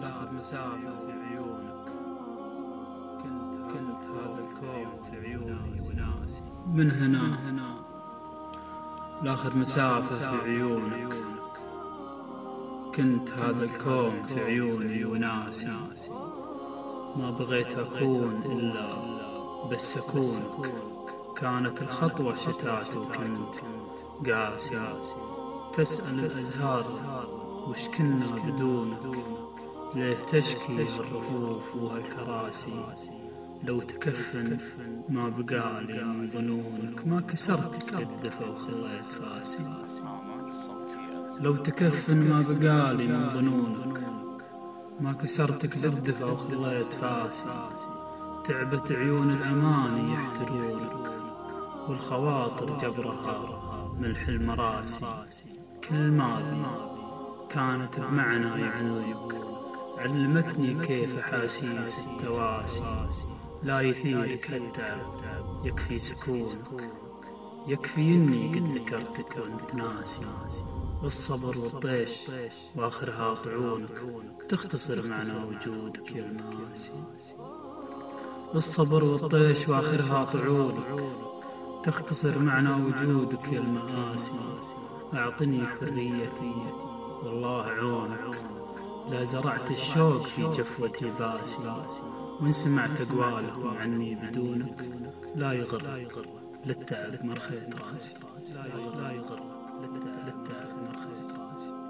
لاخذ مسافة في عيونك. كنت كنت هذا الكون في عيوني وناسي. من هنا؟ من هنا. لاخذ مسافة في عيونك. كنت هذا الكون في عيوني وناسي. ما بغيت أكون إلا بس أكونك كانت الخطوة شتات وكنت قاسي تسأل الأزهار وش كنا بدونك. ليه تشكي هالرفوف وهالكراسي لو تكفن ما بقالي من ظنونك ما كسرتك للدفا وخليت فاسي. لو تكفن ما بقالي من ظنونك ما كسرتك للدفا وخليت فاسي. تعبت عيون الأماني يحترونك والخواطر جبرها ملح المراسي. كل ما بي كانت بمعنى يعونك علمتني كيف أحاسيس التواسي. لا يثيرك التعب يكفي سكونك. يكفي إني قد ذكرتك وأنت ناسي. الصبر والطيش وآخرها طعونك تختصر معنى وجودك يا الماسي الصبر والطيش وآخرها طعونك تختصر معنى وجودك يا المآسي. أعطني حريتي والله عونك. لا زرعت الشوق في جفوتي باسي وإن سمعت أقوالهم عني بدونك لا يغر للتعب مرخيت راسي لا يغر للتعب مرخيت راسي